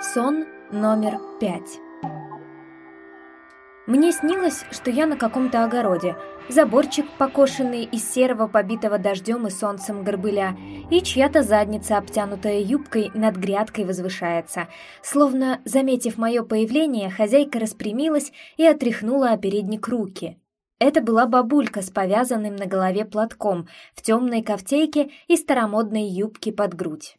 Сон номер пять. Мне снилось, что я на каком-то огороде, заборчик, покошенный из серого, побитого дождем и солнцем горбыля, и чья-то задница, обтянутая юбкой, над грядкой возвышается. Словно, заметив мое появление, хозяйка распрямилась и отряхнула о руки. Это была бабулька с повязанным на голове платком, в темной кофтейке и старомодной юбке под грудь.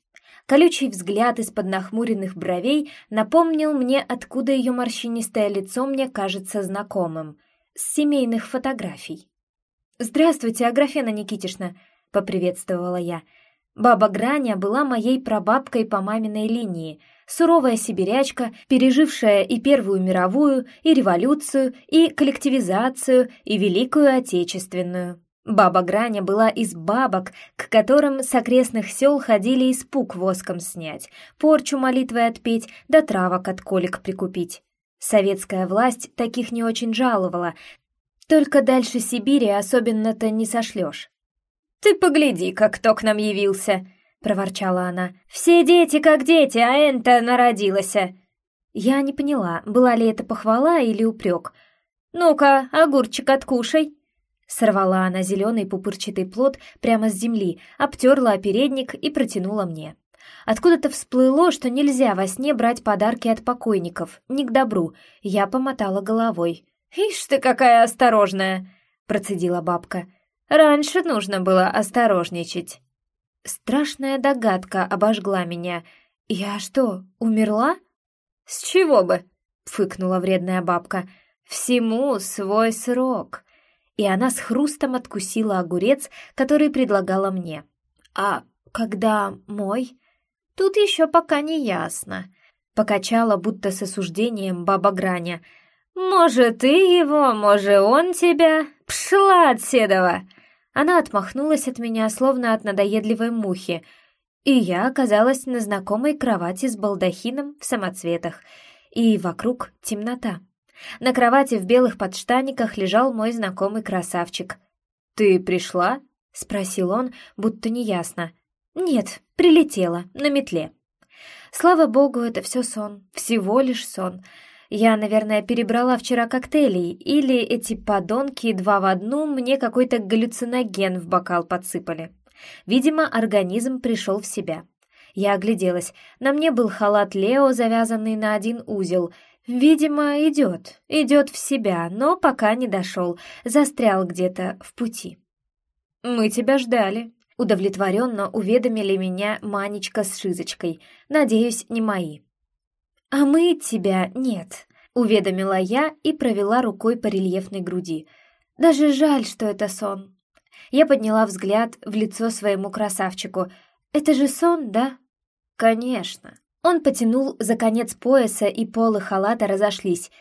Колючий взгляд из-под нахмуренных бровей напомнил мне, откуда ее морщинистое лицо мне кажется знакомым. С семейных фотографий. «Здравствуйте, Аграфена Никитишна», — поприветствовала я. Баба Граня была моей прабабкой по маминой линии, суровая сибирячка, пережившая и Первую мировую, и революцию, и коллективизацию, и Великую Отечественную. Баба Граня была из бабок, к которым с окрестных сел ходили испуг воском снять, порчу молитвой отпеть, да травок от колик прикупить. Советская власть таких не очень жаловала, только дальше Сибири особенно-то не сошлешь. «Ты погляди, как кто к нам явился!» — проворчала она. «Все дети как дети, а энто народилась!» Я не поняла, была ли это похвала или упрек. «Ну-ка, огурчик откушай!» Сорвала она зеленый пупырчатый плод прямо с земли, обтерла опередник и протянула мне. Откуда-то всплыло, что нельзя во сне брать подарки от покойников, не к добру. Я помотала головой. «Ишь ты какая осторожная!» — процедила бабка. «Раньше нужно было осторожничать». Страшная догадка обожгла меня. «Я что, умерла?» «С чего бы?» — фыкнула вредная бабка. «Всему свой срок и она с хрустом откусила огурец, который предлагала мне. «А когда мой?» «Тут еще пока не ясно», — покачала будто с осуждением баба Граня. «Может, ты его, может, он тебя? Пшла от седова!» Она отмахнулась от меня, словно от надоедливой мухи, и я оказалась на знакомой кровати с балдахином в самоцветах, и вокруг темнота. На кровати в белых подштаниках лежал мой знакомый красавчик. «Ты пришла?» — спросил он, будто неясно. «Нет, прилетела, на метле». Слава богу, это все сон, всего лишь сон. Я, наверное, перебрала вчера коктейлей, или эти подонки два в одну мне какой-то галлюциноген в бокал подсыпали. Видимо, организм пришел в себя. Я огляделась. На мне был халат Лео, завязанный на один узел — Видимо, идет, идет в себя, но пока не дошел, застрял где-то в пути. «Мы тебя ждали», — удовлетворенно уведомили меня Манечка с Шизочкой, надеюсь, не мои. «А мы тебя нет», — уведомила я и провела рукой по рельефной груди. «Даже жаль, что это сон». Я подняла взгляд в лицо своему красавчику. «Это же сон, да?» «Конечно», он потянул за конец пояса, и полы халата разошлись.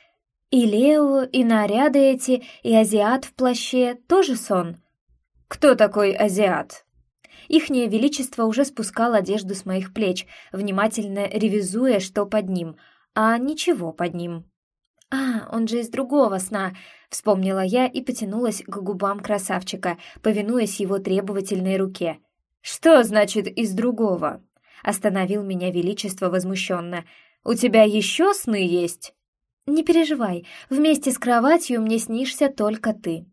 И Лео, и наряды эти, и азиат в плаще — тоже сон. «Кто такой азиат?» Ихнее Величество уже спускал одежду с моих плеч, внимательно ревизуя, что под ним, а ничего под ним. «А, он же из другого сна», — вспомнила я и потянулась к губам красавчика, повинуясь его требовательной руке. «Что значит «из другого»?» Остановил меня величество возмущенно. «У тебя еще сны есть?» «Не переживай, вместе с кроватью мне снишься только ты».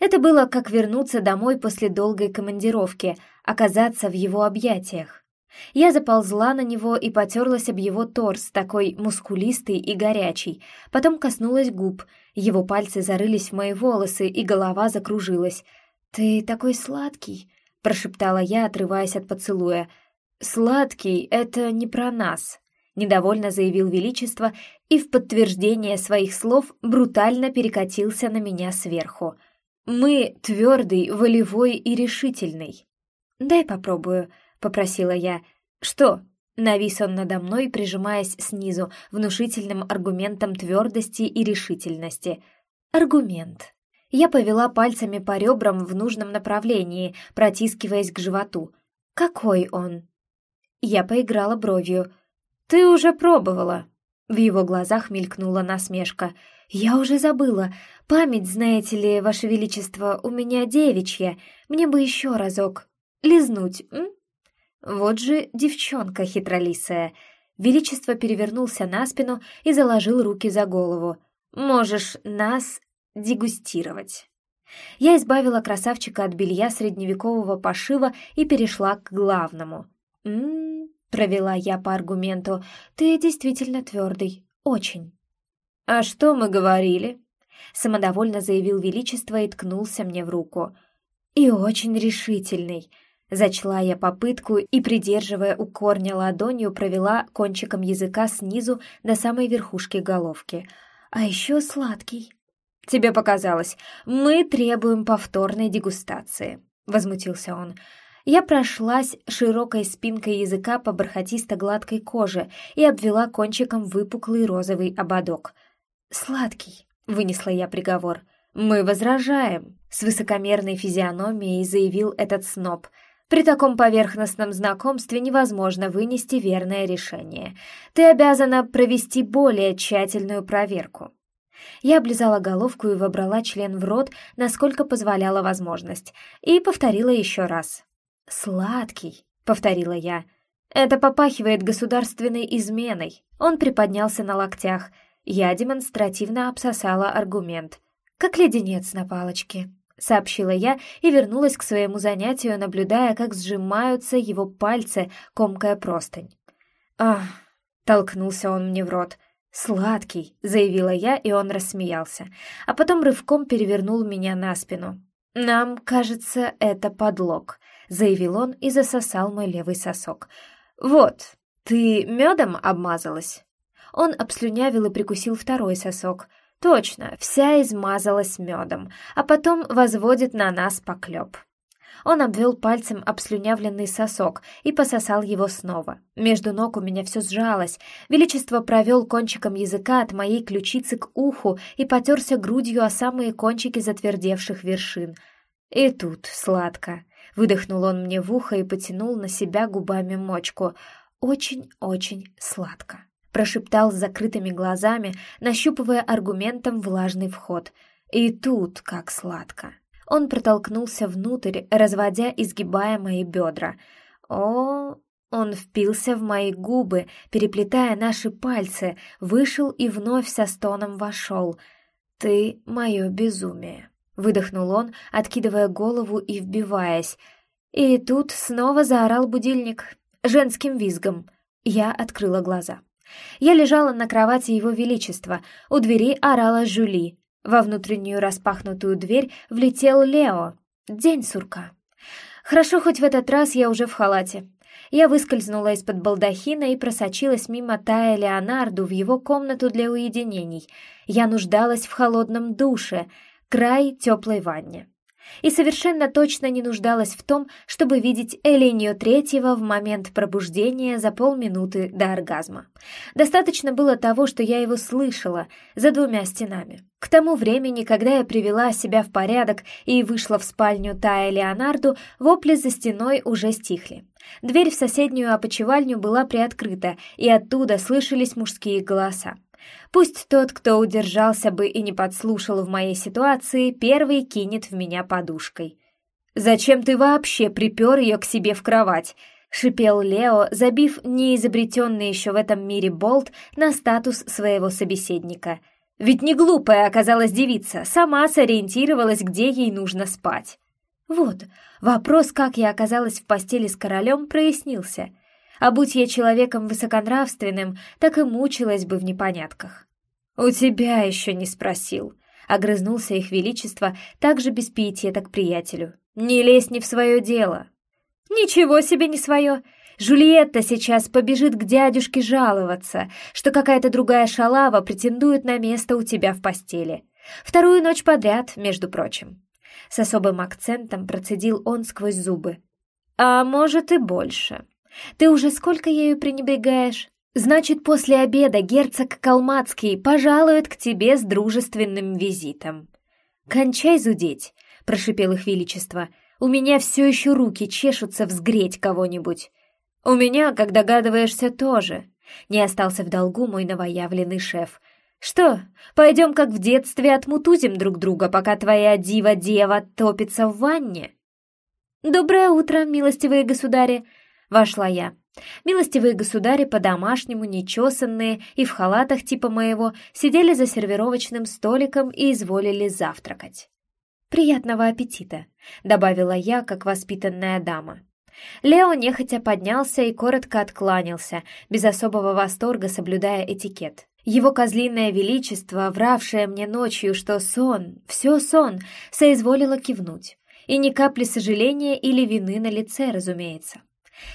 Это было как вернуться домой после долгой командировки, оказаться в его объятиях. Я заползла на него и потерлась об его торс, такой мускулистый и горячий. Потом коснулась губ, его пальцы зарылись в мои волосы, и голова закружилась. «Ты такой сладкий», — прошептала я, отрываясь от поцелуя. «Сладкий — это не про нас», — недовольно заявил Величество и в подтверждение своих слов брутально перекатился на меня сверху. «Мы твердый, волевой и решительный». «Дай попробую», — попросила я. «Что?» — навис он надо мной, прижимаясь снизу, внушительным аргументом твердости и решительности. «Аргумент». Я повела пальцами по ребрам в нужном направлении, протискиваясь к животу. «Какой он?» Я поиграла бровью. «Ты уже пробовала!» В его глазах мелькнула насмешка. «Я уже забыла. Память, знаете ли, Ваше Величество, у меня девичья. Мне бы еще разок. Лизнуть, м?» Вот же девчонка хитролисая. Величество перевернулся на спину и заложил руки за голову. «Можешь нас дегустировать». Я избавила красавчика от белья средневекового пошива и перешла к главному. «М-м-м», провела я по аргументу, «ты действительно твердый, очень». «А что мы говорили?» Самодовольно заявил Величество и ткнулся мне в руку. «И очень решительный», Зачла я попытку и, придерживая у корня ладонью, провела кончиком языка снизу до самой верхушки головки. А еще сладкий. «Тебе показалось. Мы требуем повторной дегустации», — возмутился он. Я прошлась широкой спинкой языка по бархатисто-гладкой коже и обвела кончиком выпуклый розовый ободок. «Сладкий», — вынесла я приговор. «Мы возражаем», — с высокомерной физиономией заявил этот сноб — при таком поверхностном знакомстве невозможно вынести верное решение. Ты обязана провести более тщательную проверку. Я облизала головку и вобрала член в рот, насколько позволяла возможность, и повторила еще раз. «Сладкий», — повторила я. «Это попахивает государственной изменой». Он приподнялся на локтях. Я демонстративно обсосала аргумент. «Как леденец на палочке». — сообщила я и вернулась к своему занятию, наблюдая, как сжимаются его пальцы, комкая простынь. «Ах!» — толкнулся он мне в рот. «Сладкий!» — заявила я, и он рассмеялся, а потом рывком перевернул меня на спину. «Нам, кажется, это подлог», — заявил он и засосал мой левый сосок. «Вот, ты медом обмазалась?» Он обслюнявил и прикусил второй сосок — Точно, вся измазалась медом, а потом возводит на нас поклеп. Он обвел пальцем обслюнявленный сосок и пососал его снова. Между ног у меня все сжалось. Величество провел кончиком языка от моей ключицы к уху и потерся грудью о самые кончики затвердевших вершин. И тут сладко. Выдохнул он мне в ухо и потянул на себя губами мочку. Очень-очень сладко прошептал с закрытыми глазами, нащупывая аргументом влажный вход. И тут как сладко. Он протолкнулся внутрь, разводя и сгибая мои бедра. О, он впился в мои губы, переплетая наши пальцы, вышел и вновь со стоном вошел. «Ты — мое безумие», — выдохнул он, откидывая голову и вбиваясь. И тут снова заорал будильник женским визгом. Я открыла глаза. Я лежала на кровати Его Величества, у двери орала Жюли. Во внутреннюю распахнутую дверь влетел Лео. День сурка. Хорошо, хоть в этот раз я уже в халате. Я выскользнула из-под балдахина и просочилась мимо Тая Леонарду в его комнату для уединений. Я нуждалась в холодном душе, край теплой ванне и совершенно точно не нуждалась в том, чтобы видеть Элинью Третьего в момент пробуждения за полминуты до оргазма. Достаточно было того, что я его слышала за двумя стенами. К тому времени, когда я привела себя в порядок и вышла в спальню Тая Леонарду, вопли за стеной уже стихли. Дверь в соседнюю опочивальню была приоткрыта, и оттуда слышались мужские голоса. Пусть тот, кто удержался бы и не подслушал в моей ситуации, первый кинет в меня подушкой. «Зачем ты вообще припер ее к себе в кровать?» — шипел Лео, забив неизобретенный еще в этом мире болт на статус своего собеседника. «Ведь не глупая оказалась девица, сама сориентировалась, где ей нужно спать». Вот, вопрос, как я оказалась в постели с королем, прояснился — а будь я человеком высоконравственным, так и мучилась бы в непонятках. «У тебя еще не спросил», — огрызнулся их величество, также без пиетета к приятелю. «Не лезь не в свое дело». «Ничего себе не свое!» Жульетта сейчас побежит к дядюшке жаловаться, что какая-то другая шалава претендует на место у тебя в постели. Вторую ночь подряд, между прочим. С особым акцентом процедил он сквозь зубы. А может и больше. Ты уже сколько ею пренебрегаешь? Значит, после обеда герцог Калмацкий пожалует к тебе с дружественным визитом. Кончай зудеть, прошипел их величество. У меня все еще руки чешутся взгреть кого-нибудь. У меня, как догадываешься, тоже. Не остался в долгу мой новоявленный шеф. Что, пойдем как в детстве отмутузим друг друга, пока твоя дива-дева топится в ванне? Доброе утро, милостивые государи! Вошла я. Милостивые государи по-домашнему, нечесанные и в халатах типа моего, сидели за сервировочным столиком и изволили завтракать. «Приятного аппетита», — добавила я, как воспитанная дама. Лео нехотя поднялся и коротко откланялся, без особого восторга соблюдая этикет. Его козлиное величество, вравшее мне ночью, что сон, все сон, соизволило кивнуть. И ни капли сожаления или вины на лице, разумеется.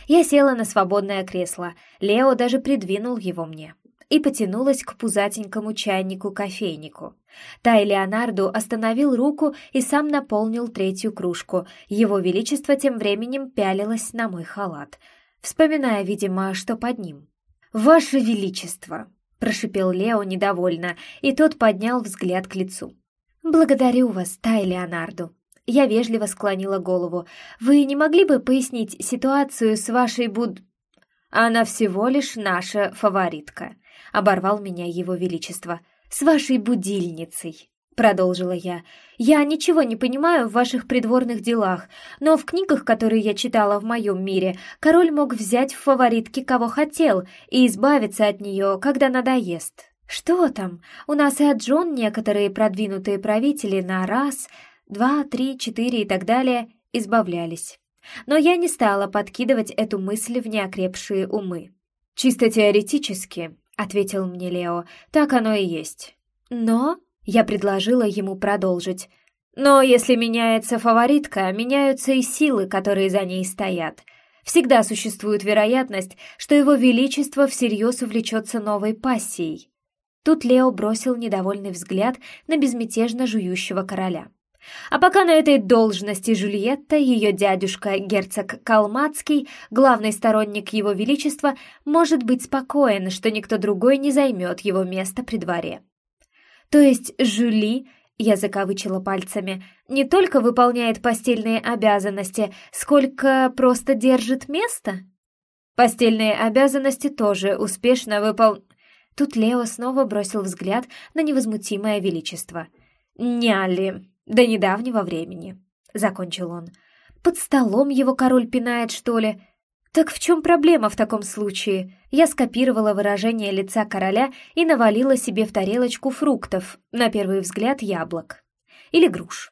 Я села на свободное кресло, Лео даже придвинул его мне и потянулась к пузатенькому чайнику-кофейнику. Тай Леонарду остановил руку и сам наполнил третью кружку. Его Величество тем временем пялилось на мой халат, вспоминая, видимо, что под ним. «Ваше Величество!» — прошипел Лео недовольно, и тот поднял взгляд к лицу. «Благодарю вас, Тай Леонарду!» Я вежливо склонила голову. «Вы не могли бы пояснить ситуацию с вашей буд...» «Она всего лишь наша фаворитка», — оборвал меня его величество. «С вашей будильницей», — продолжила я. «Я ничего не понимаю в ваших придворных делах, но в книгах, которые я читала в моем мире, король мог взять в фаворитки кого хотел и избавиться от нее, когда надоест». «Что там? У нас и от Джон некоторые продвинутые правители на раз, два, три, четыре и так далее избавлялись. Но я не стала подкидывать эту мысль в неокрепшие умы. «Чисто теоретически», — ответил мне Лео, — «так оно и есть». «Но...» — я предложила ему продолжить. «Но если меняется фаворитка, меняются и силы, которые за ней стоят. Всегда существует вероятность, что его величество всерьез увлечется новой пассией». Тут Лео бросил недовольный взгляд на безмятежно жующего короля. А пока на этой должности Жюльетта, ее дядюшка, герцог Калмацкий, главный сторонник его величества, может быть спокоен, что никто другой не займет его место при дворе. То есть Жюли, я закавычила пальцами, не только выполняет постельные обязанности, сколько просто держит место? Постельные обязанности тоже успешно выпол... Тут Лео снова бросил взгляд на невозмутимое величество. «Няли, до недавнего времени», — закончил он. «Под столом его король пинает, что ли?» «Так в чем проблема в таком случае?» Я скопировала выражение лица короля и навалила себе в тарелочку фруктов, на первый взгляд яблок. Или груш.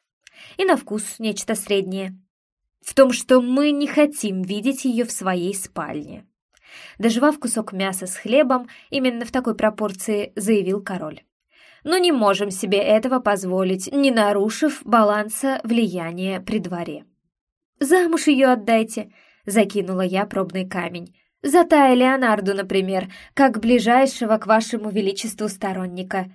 И на вкус нечто среднее. В том, что мы не хотим видеть ее в своей спальне. Доживав кусок мяса с хлебом, именно в такой пропорции заявил король но не можем себе этого позволить, не нарушив баланса влияния при дворе. «Замуж ее отдайте», — закинула я пробный камень. «За Тая Леонарду, например, как ближайшего к вашему величеству сторонника».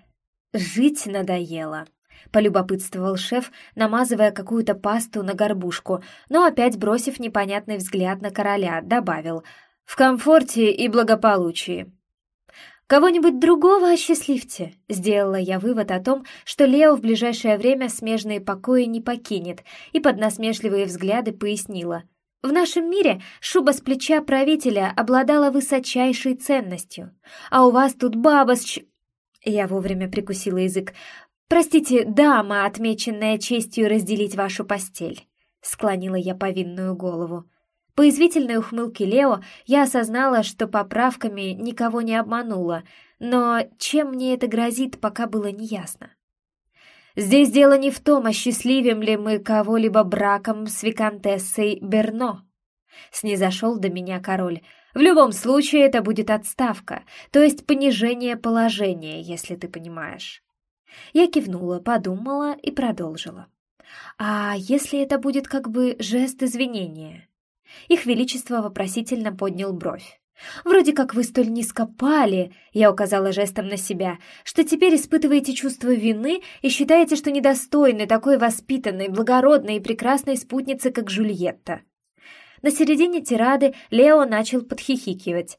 «Жить надоело», — полюбопытствовал шеф, намазывая какую-то пасту на горбушку, но опять бросив непонятный взгляд на короля, добавил «в комфорте и благополучии». «Кого-нибудь другого осчастливьте!» Сделала я вывод о том, что Лео в ближайшее время смежные покои не покинет, и под насмешливые взгляды пояснила. «В нашем мире шуба с плеча правителя обладала высочайшей ценностью, а у вас тут баба с ч...» Я вовремя прикусила язык. «Простите, дама, отмеченная честью разделить вашу постель», — склонила я повинную голову. По извительной ухмылке Лео я осознала, что поправками никого не обманула, но чем мне это грозит, пока было неясно. Здесь дело не в том, осчастливим ли мы кого-либо браком с виконтессой Берно. Снизошел до меня король. В любом случае это будет отставка, то есть понижение положения, если ты понимаешь. Я кивнула, подумала и продолжила. А если это будет как бы жест извинения? Их Величество вопросительно поднял бровь. «Вроде как вы столь низко пали», — я указала жестом на себя, «что теперь испытываете чувство вины и считаете, что недостойны такой воспитанной, благородной и прекрасной спутницы, как Жульетта». На середине тирады Лео начал подхихикивать.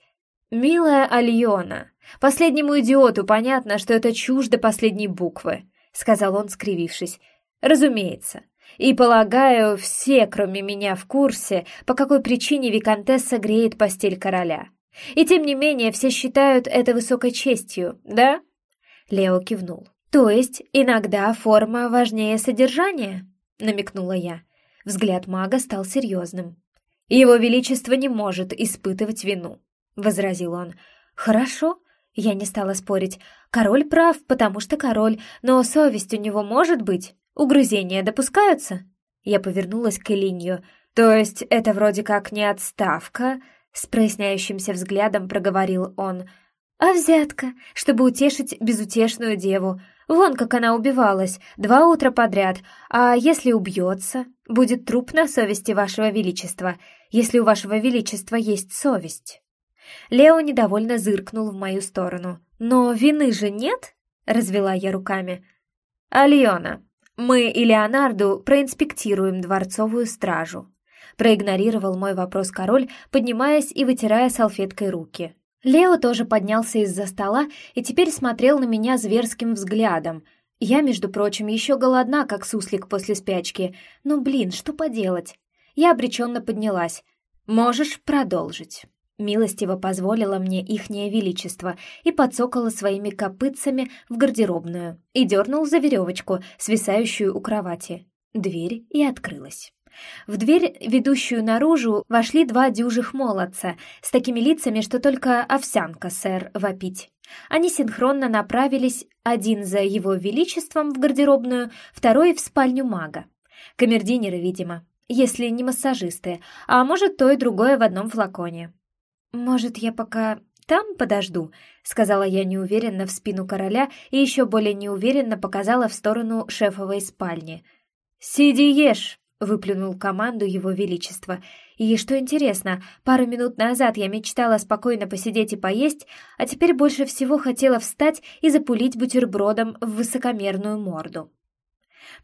«Милая Альона, последнему идиоту понятно, что это чуждо последней буквы», — сказал он, скривившись. «Разумеется, и, полагаю, все, кроме меня, в курсе, по какой причине Викантесса греет постель короля. И тем не менее все считают это высокой честью, да?» Лео кивнул. «То есть иногда форма важнее содержания?» — намекнула я. Взгляд мага стал серьезным. Его Величество не может испытывать вину», — возразил он. «Хорошо», — я не стала спорить. «Король прав, потому что король, но совесть у него может быть. Угрызения допускаются?» Я повернулась к Элинью. «То есть это вроде как не отставка?» С проясняющимся взглядом проговорил он. «А взятка, чтобы утешить безутешную деву. Вон как она убивалась, два утра подряд. А если убьется, будет труп на совести вашего величества, если у вашего величества есть совесть». Лео недовольно зыркнул в мою сторону. «Но вины же нет?» — развела я руками. «Альона, мы и Леонарду проинспектируем дворцовую стражу», — проигнорировал мой вопрос король, поднимаясь и вытирая салфеткой руки. Лео тоже поднялся из-за стола и теперь смотрел на меня зверским взглядом. Я, между прочим, еще голодна, как суслик после спячки. Но, блин, что поделать? Я обреченно поднялась. «Можешь продолжить». Милостиво позволила мне ихнее величество и подсокала своими копытцами в гардеробную и дернул за веревочку, свисающую у кровати. Дверь и открылась. В дверь, ведущую наружу, вошли два дюжих молодца с такими лицами, что только овсянка, сэр, вопить. Они синхронно направились, один за его величеством в гардеробную, второй в спальню мага. Камердинеры, видимо, если не массажисты, а может, то и другое в одном флаконе. «Может, я пока там подожду?» — сказала я неуверенно в спину короля и еще более неуверенно показала в сторону шефовой спальни. «Сиди ешь!» — выплюнул команду его величества. И что интересно, пару минут назад я мечтала спокойно посидеть и поесть, а теперь больше всего хотела встать и запулить бутербродом в высокомерную морду.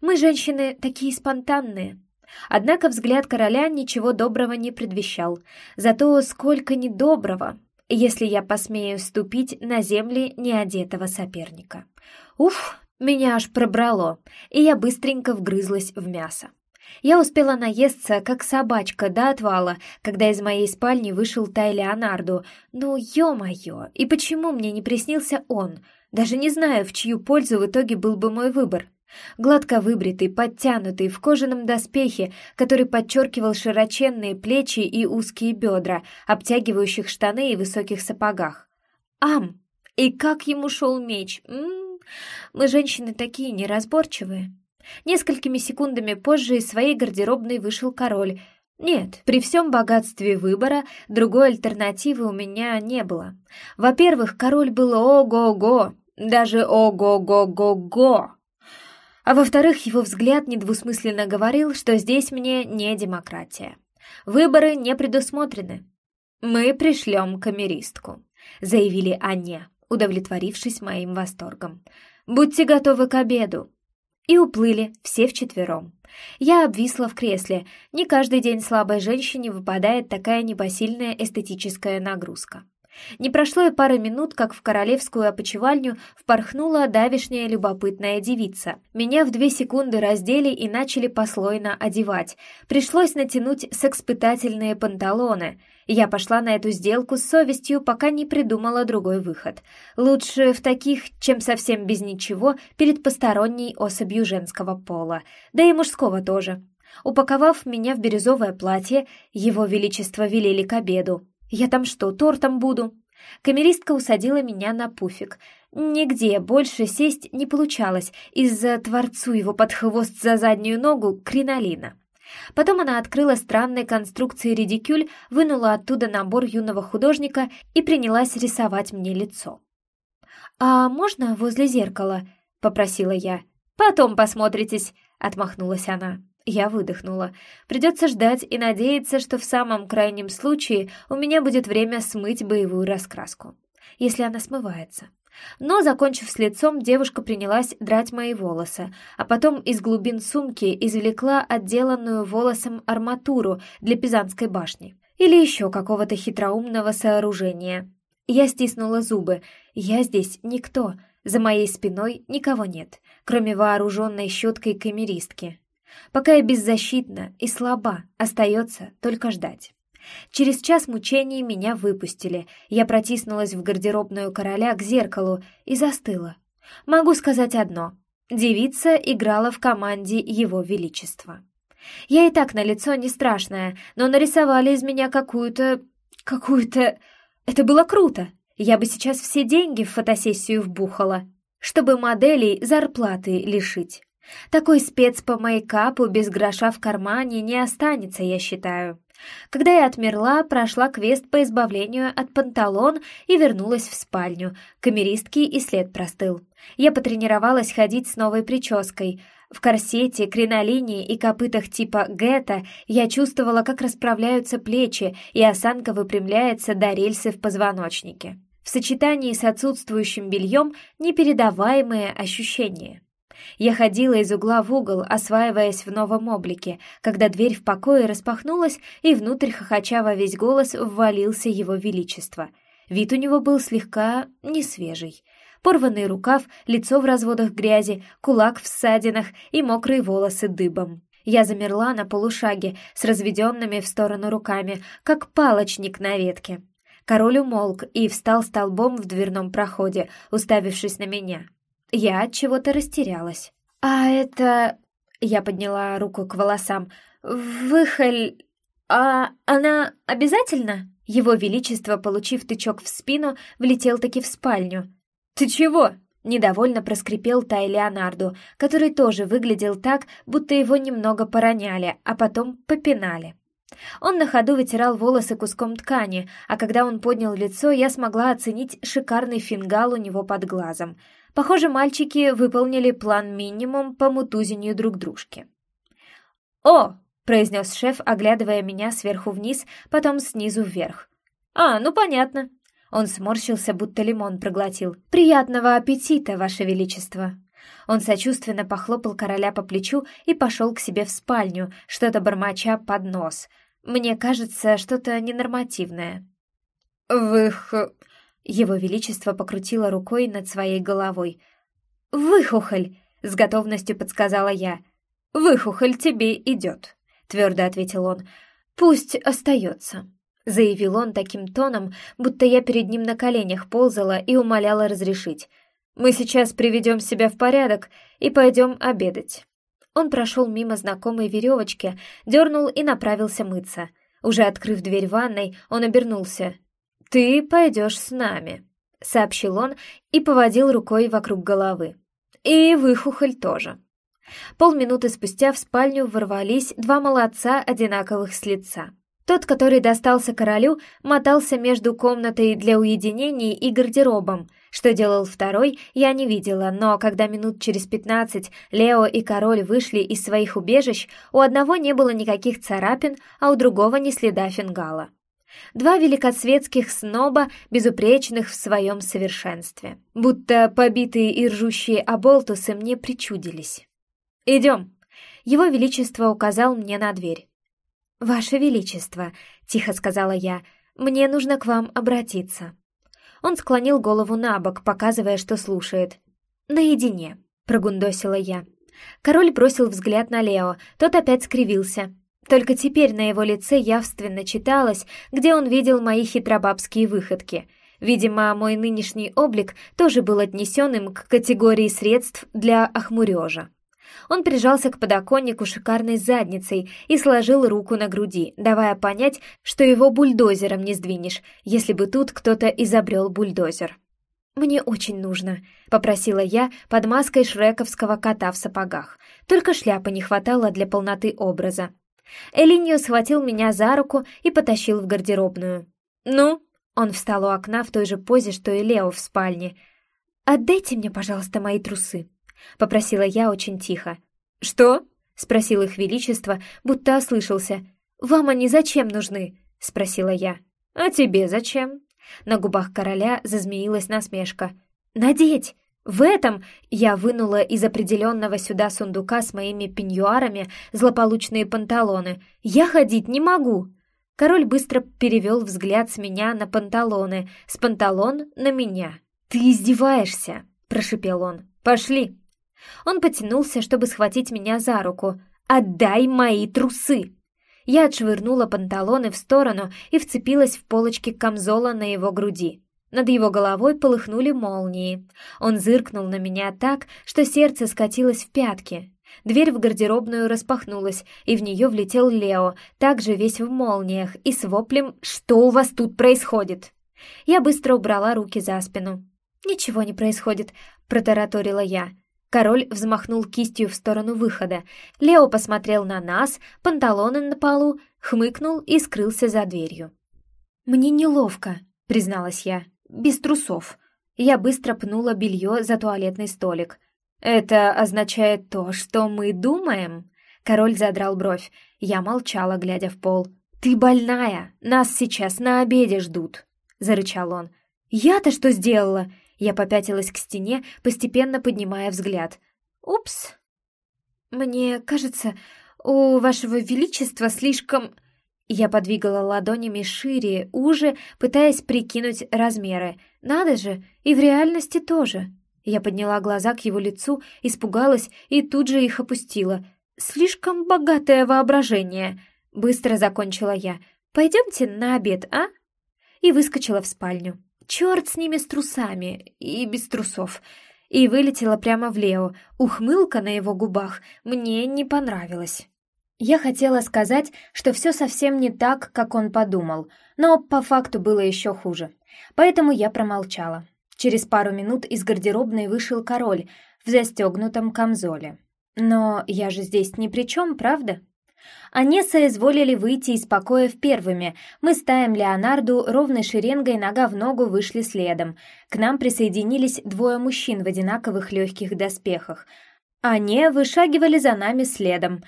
Мы, женщины, такие спонтанные. Однако взгляд короля ничего доброго не предвещал. Зато сколько недоброго, если я посмею ступить на земли неодетого соперника. Уф, меня аж пробрало, и я быстренько вгрызлась в мясо. Я успела наесться, как собачка до отвала, когда из моей спальни вышел Тай Леонарду. Ну, ё-моё, и почему мне не приснился он? Даже не знаю, в чью пользу в итоге был бы мой выбор. Гладко выбритый, подтянутый, в кожаном доспехе, который подчеркивал широченные плечи и узкие бедра, обтягивающих штаны и высоких сапогах. Ам! И как ему шел меч! М -м -м. Мы, женщины, такие неразборчивые. Несколькими секундами позже из своей гардеробной вышел король. Нет, при всем богатстве выбора другой альтернативы у меня не было. Во-первых, король был ого-го, даже ого-го-го-го. А во-вторых, его взгляд недвусмысленно говорил, что здесь мне не демократия. Выборы не предусмотрены. «Мы пришлем камеристку», — заявили Анне, удовлетворившись моим восторгом. «Будьте готовы к обеду и уплыли все вчетвером. Я обвисла в кресле. Не каждый день слабой женщине выпадает такая непосильная эстетическая нагрузка. Не прошло и пары минут, как в королевскую опочивальню впорхнула давишняя любопытная девица. Меня в две секунды раздели и начали послойно одевать. Пришлось натянуть секспытательные панталоны. Я пошла на эту сделку с совестью, пока не придумала другой выход. Лучше в таких, чем совсем без ничего, перед посторонней особью женского пола. Да и мужского тоже. Упаковав меня в бирюзовое платье, его величество велели к обеду. «Я там что, тортом буду?» Камеристка усадила меня на пуфик. Нигде больше сесть не получалось из-за творцу его под хвост за заднюю ногу кринолина. Потом она открыла странной конструкции редикюль, вынула оттуда набор юного художника и принялась рисовать мне лицо. «А можно возле зеркала?» — попросила я. «Потом посмотритесь», — отмахнулась она. Я выдохнула. Придется ждать и надеяться, что в самом крайнем случае у меня будет время смыть боевую раскраску. Если она смывается. Но, закончив с лицом, девушка принялась драть мои волосы, а потом из глубин сумки извлекла отделанную волосом арматуру для Пизанской башни. Или еще какого-то хитроумного сооружения. Я стиснула зубы. Я здесь никто. За моей спиной никого нет, кроме вооруженной щеткой камеристки. Пока я беззащитна и слаба, остается только ждать. Через час мучений меня выпустили. Я протиснулась в гардеробную короля к зеркалу и застыла. Могу сказать одно. Девица играла в команде Его Величества. Я и так на лицо не страшная, но нарисовали из меня какую-то... какую-то... Это было круто. Я бы сейчас все деньги в фотосессию вбухала, чтобы моделей зарплаты лишить. Такой спец по мейкапу без гроша в кармане не останется, я считаю. Когда я отмерла, прошла квест по избавлению от панталон и вернулась в спальню. Камеристки и след простыл. Я потренировалась ходить с новой прической. В корсете, кринолине и копытах типа гетто я чувствовала, как расправляются плечи, и осанка выпрямляется до рельсы в позвоночнике. В сочетании с отсутствующим бельем непередаваемые ощущения. Я ходила из угла в угол, осваиваясь в новом облике, когда дверь в покое распахнулась, и внутрь хохоча во весь голос ввалился его величество. Вид у него был слегка несвежий. Порванный рукав, лицо в разводах грязи, кулак в ссадинах и мокрые волосы дыбом. Я замерла на полушаге с разведенными в сторону руками, как палочник на ветке. Король умолк и встал столбом в дверном проходе, уставившись на меня. Я от чего-то растерялась. «А это...» Я подняла руку к волосам. «Выхоль... А она обязательно?» Его Величество, получив тычок в спину, влетел таки в спальню. «Ты чего?» — недовольно проскрипел Тай Леонарду, который тоже выглядел так, будто его немного пороняли, а потом попинали. Он на ходу вытирал волосы куском ткани, а когда он поднял лицо, я смогла оценить шикарный фингал у него под глазом — Похоже, мальчики выполнили план минимум по мутузению друг дружки. «О!» — произнес шеф, оглядывая меня сверху вниз, потом снизу вверх. «А, ну понятно». Он сморщился, будто лимон проглотил. «Приятного аппетита, Ваше Величество!» Он сочувственно похлопал короля по плечу и пошел к себе в спальню, что-то бормоча под нос. Мне кажется, что-то ненормативное. «Вы его Величество покрутило рукой над своей головой. «Выхухоль!» — с готовностью подсказала я. «Выхухоль тебе идет», — твердо ответил он. «Пусть остается», — заявил он таким тоном, будто я перед ним на коленях ползала и умоляла разрешить. «Мы сейчас приведем себя в порядок и пойдем обедать». Он прошел мимо знакомой веревочки, дернул и направился мыться. Уже открыв дверь ванной, он обернулся. «Ты пойдешь с нами», — сообщил он и поводил рукой вокруг головы. «И выхухоль тоже». Полминуты спустя в спальню ворвались два молодца одинаковых с лица. Тот, который достался королю, мотался между комнатой для уединений и гардеробом. Что делал второй, я не видела, но когда минут через пятнадцать Лео и король вышли из своих убежищ, у одного не было никаких царапин, а у другого ни следа фингала. Два великосветских сноба, безупречных в своем совершенстве. Будто побитые и ржущие оболтусы мне причудились. «Идем!» Его Величество указал мне на дверь. «Ваше Величество», — тихо сказала я, — «мне нужно к вам обратиться». Он склонил голову на бок, показывая, что слушает. «Наедине», — прогундосила я. Король бросил взгляд на Лео, тот опять скривился, только теперь на его лице явственно читалось, где он видел мои хитробабские выходки. Видимо, мой нынешний облик тоже был отнесен им к категории средств для охмурежа. Он прижался к подоконнику шикарной задницей и сложил руку на груди, давая понять, что его бульдозером не сдвинешь, если бы тут кто-то изобрел бульдозер. «Мне очень нужно», — попросила я под маской шрековского кота в сапогах. Только шляпы не хватало для полноты образа. Элиньо схватил меня за руку и потащил в гардеробную. «Ну?» Он встал у окна в той же позе, что и Лео в спальне. «Отдайте мне, пожалуйста, мои трусы», — попросила я очень тихо. «Что?» — спросил их величество, будто ослышался. «Вам они зачем нужны?» — спросила я. «А тебе зачем?» На губах короля зазмеилась насмешка. «Надеть!» В этом я вынула из определенного сюда сундука с моими пеньюарами злополучные панталоны. Я ходить не могу. Король быстро перевел взгляд с меня на панталоны, с панталон на меня. «Ты издеваешься!» – прошипел он. «Пошли!» Он потянулся, чтобы схватить меня за руку. «Отдай мои трусы!» Я отшвырнула панталоны в сторону и вцепилась в полочки камзола на его груди. Над его головой полыхнули молнии. Он зыркнул на меня так, что сердце скатилось в пятки. Дверь в гардеробную распахнулась, и в нее влетел Лео, также весь в молниях, и с воплем «Что у вас тут происходит?». Я быстро убрала руки за спину. «Ничего не происходит», — протараторила я. Король взмахнул кистью в сторону выхода. Лео посмотрел на нас, панталоны на полу, хмыкнул и скрылся за дверью. «Мне неловко», — призналась я, — «без трусов». Я быстро пнула белье за туалетный столик. «Это означает то, что мы думаем?» Король задрал бровь. Я молчала, глядя в пол. «Ты больная! Нас сейчас на обеде ждут!» — зарычал он. «Я-то что сделала?» Я попятилась к стене, постепенно поднимая взгляд. «Упс!» «Мне кажется, у вашего величества слишком...» Я подвигала ладонями шире, уже, пытаясь прикинуть размеры. «Надо же, и в реальности тоже!» Я подняла глаза к его лицу, испугалась и тут же их опустила. «Слишком богатое воображение!» Быстро закончила я. «Пойдемте на обед, а?» И выскочила в спальню. Черт с ними с трусами и без трусов. И вылетела прямо в Лео. Ухмылка на его губах мне не понравилась. Я хотела сказать, что все совсем не так, как он подумал, но по факту было еще хуже. Поэтому я промолчала. Через пару минут из гардеробной вышел король в застегнутом камзоле. Но я же здесь ни при чем, правда? Они соизволили выйти из покоев первыми. Мы с Таем Леонарду ровной шеренгой нога в ногу вышли следом. К нам присоединились двое мужчин в одинаковых легких доспехах. Они вышагивали за нами следом.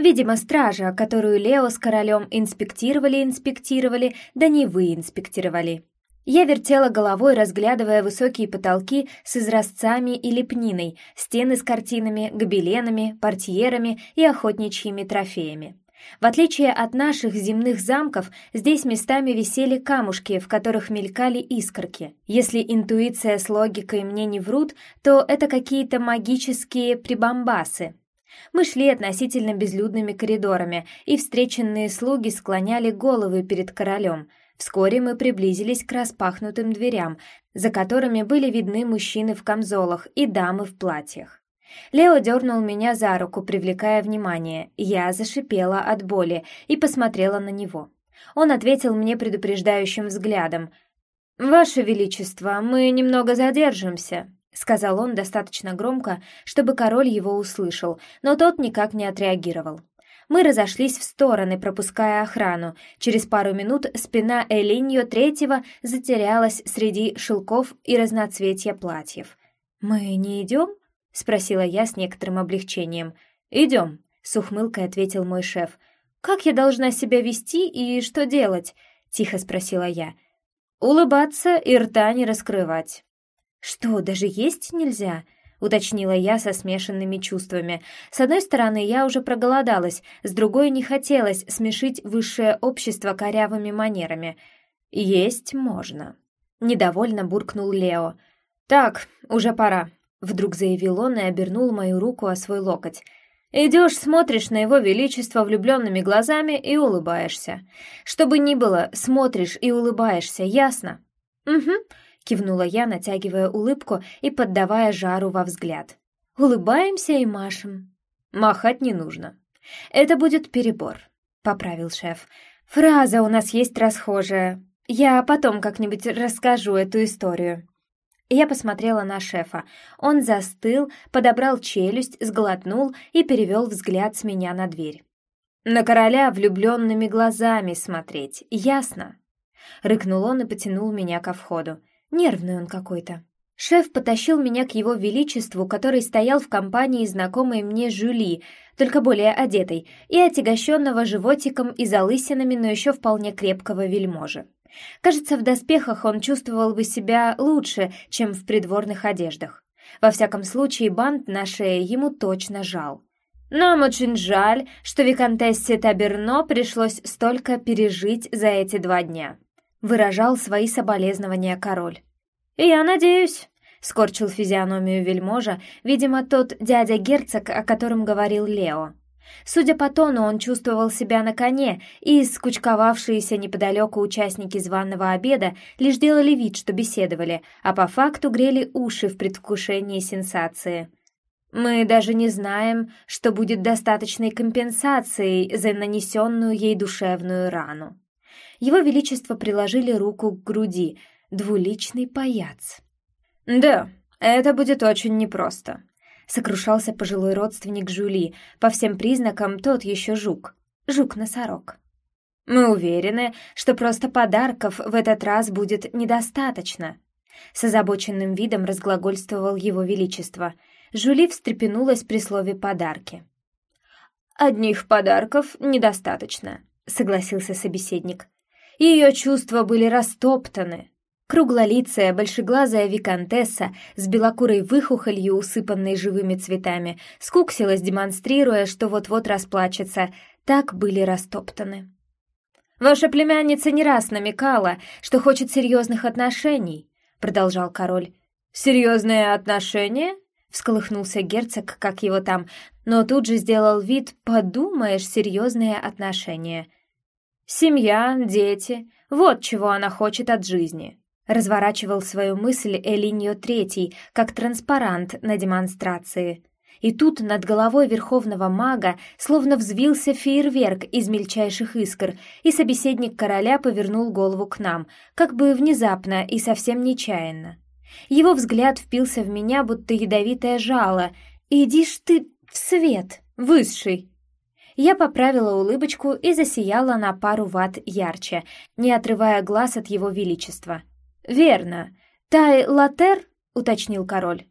Видимо, стража, которую Лео с королем инспектировали-инспектировали, да не вы инспектировали. Я вертела головой, разглядывая высокие потолки с изразцами и лепниной, стены с картинами, гобеленами, портьерами и охотничьими трофеями. В отличие от наших земных замков, здесь местами висели камушки, в которых мелькали искорки. Если интуиция с логикой мне не врут, то это какие-то магические прибамбасы. Мы шли относительно безлюдными коридорами, и встреченные слуги склоняли головы перед королем — Вскоре мы приблизились к распахнутым дверям, за которыми были видны мужчины в камзолах и дамы в платьях. Лео дернул меня за руку, привлекая внимание. Я зашипела от боли и посмотрела на него. Он ответил мне предупреждающим взглядом. «Ваше Величество, мы немного задержимся», — сказал он достаточно громко, чтобы король его услышал, но тот никак не отреагировал. Мы разошлись в стороны, пропуская охрану. Через пару минут спина Элиньо третьего затерялась среди шелков и разноцветья платьев. «Мы не идем?» — спросила я с некоторым облегчением. «Идем», — с ухмылкой ответил мой шеф. «Как я должна себя вести и что делать?» — тихо спросила я. «Улыбаться и рта не раскрывать». «Что, даже есть нельзя?» — уточнила я со смешанными чувствами. С одной стороны, я уже проголодалась, с другой не хотелось смешить высшее общество корявыми манерами. «Есть можно», — недовольно буркнул Лео. «Так, уже пора», — вдруг заявил он и обернул мою руку о свой локоть. Идешь, смотришь на его величество влюбленными глазами и улыбаешься. Что бы ни было, смотришь и улыбаешься, ясно? Угу, — кивнула я, натягивая улыбку и поддавая жару во взгляд. «Улыбаемся и машем». «Махать не нужно. Это будет перебор», — поправил шеф. «Фраза у нас есть расхожая. Я потом как-нибудь расскажу эту историю». Я посмотрела на шефа. Он застыл, подобрал челюсть, сглотнул и перевел взгляд с меня на дверь. «На короля влюбленными глазами смотреть, ясно?» Рыкнул он и потянул меня ко входу. Нервный он какой-то. Шеф потащил меня к его величеству, который стоял в компании знакомой мне Жюли, только более одетой, и отягощенного животиком и залысинами, но еще вполне крепкого вельможи. Кажется, в доспехах он чувствовал бы себя лучше, чем в придворных одеждах. Во всяком случае, бант на шее ему точно жал. «Нам очень жаль, что виконтессе Таберно пришлось столько пережить за эти два дня», выражал свои соболезнования король. «Я надеюсь», — скорчил физиономию вельможа, видимо, тот дядя-герцог, о котором говорил Лео. Судя по тону, он чувствовал себя на коне, и скучковавшиеся неподалеку участники званого обеда лишь делали вид, что беседовали, а по факту грели уши в предвкушении сенсации. Мы даже не знаем, что будет достаточной компенсацией за нанесенную ей душевную рану. Его Величество приложили руку к груди, двуличный паяц. «Да, это будет очень непросто», — сокрушался пожилой родственник Жули, по всем признакам тот еще жук, жук-носорог. «Мы уверены, что просто подарков в этот раз будет недостаточно», — с озабоченным видом разглагольствовал его Величество — Жули встрепенулась при слове «подарки». «Одних подарков недостаточно», — согласился собеседник. Ее чувства были растоптаны. Круглолицая, большеглазая виконтесса с белокурой выхухолью, усыпанной живыми цветами, скуксилась, демонстрируя, что вот-вот расплачется. Так были растоптаны. «Ваша племянница не раз намекала, что хочет серьезных отношений», — продолжал король. «Серьезные отношения?» Всколыхнулся герцог, как его там, но тут же сделал вид, подумаешь, серьезные отношения. Семья, дети — вот чего она хочет от жизни. Разворачивал свою мысль Элиньо Третий, как транспарант на демонстрации. И тут над головой верховного мага словно взвился фейерверк из мельчайших искр, и собеседник короля повернул голову к нам, как бы внезапно и совсем нечаянно. Его взгляд впился в меня, будто ядовитое жало. «Иди ж ты в свет, высший!» Я поправила улыбочку и засияла на пару ватт ярче, не отрывая глаз от его величества. «Верно. Тай Латер?» — уточнил король.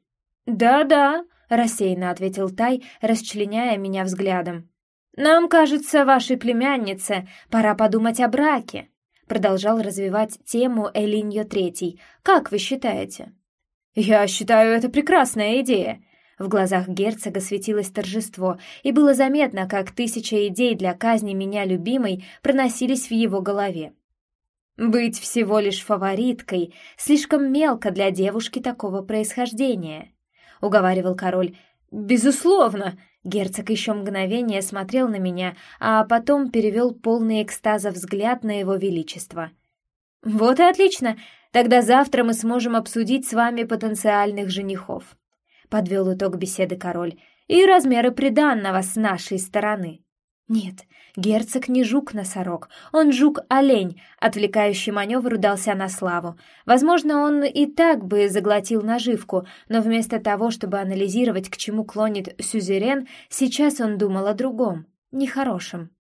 «Да-да», — рассеянно ответил Тай, расчленяя меня взглядом. «Нам кажется, вашей племяннице пора подумать о браке продолжал развивать тему Элиньо Третий. «Как вы считаете?» «Я считаю, это прекрасная идея!» В глазах герцога светилось торжество, и было заметно, как тысяча идей для казни меня любимой проносились в его голове. «Быть всего лишь фавориткой слишком мелко для девушки такого происхождения», — уговаривал король. «Безусловно!» Герцог еще мгновение смотрел на меня, а потом перевел полный экстаза взгляд на его величество. «Вот и отлично! Тогда завтра мы сможем обсудить с вами потенциальных женихов», — подвел итог беседы король, «и размеры приданного с нашей стороны». «Нет, герцог не жук-носорог, он жук-олень», отвлекающий маневр удался на славу. Возможно, он и так бы заглотил наживку, но вместо того, чтобы анализировать, к чему клонит сюзерен, сейчас он думал о другом, нехорошем.